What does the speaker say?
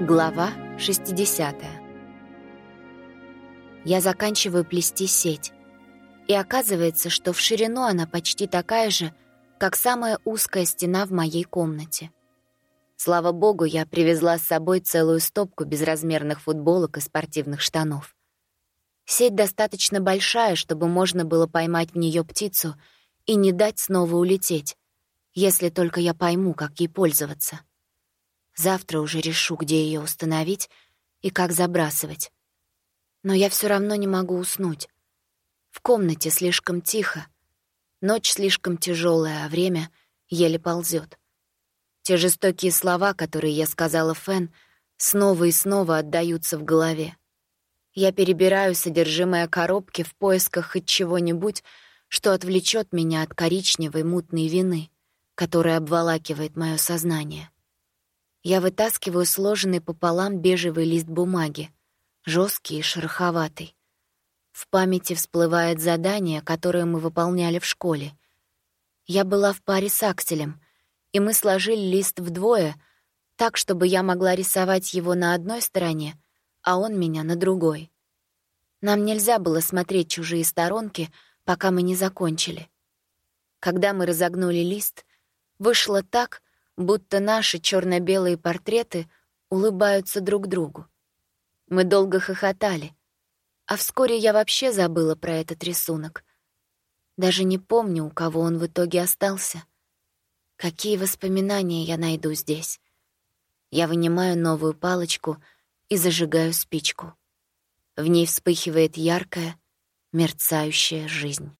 Глава 60. Я заканчиваю плести сеть. И оказывается, что в ширину она почти такая же, как самая узкая стена в моей комнате. Слава богу, я привезла с собой целую стопку безразмерных футболок и спортивных штанов. Сеть достаточно большая, чтобы можно было поймать в нее птицу и не дать снова улететь, если только я пойму, как ей пользоваться. Завтра уже решу, где ее установить и как забрасывать. Но я все равно не могу уснуть. В комнате слишком тихо. Ночь слишком тяжелая, а время еле ползет. Те жестокие слова, которые я сказала Фен, снова и снова отдаются в голове. Я перебираю содержимое коробки в поисках хоть чего-нибудь, что отвлечет меня от коричневой мутной вины, которая обволакивает мое сознание. Я вытаскиваю сложенный пополам бежевый лист бумаги, жесткий и шероховатый. В памяти всплывает задание, которое мы выполняли в школе. Я была в паре с Акселем, и мы сложили лист вдвое, так, чтобы я могла рисовать его на одной стороне, а он меня на другой. Нам нельзя было смотреть чужие сторонки, пока мы не закончили. Когда мы разогнули лист, вышло так, будто наши черно белые портреты улыбаются друг другу. Мы долго хохотали, а вскоре я вообще забыла про этот рисунок. Даже не помню, у кого он в итоге остался. Какие воспоминания я найду здесь? Я вынимаю новую палочку и зажигаю спичку. В ней вспыхивает яркая, мерцающая жизнь.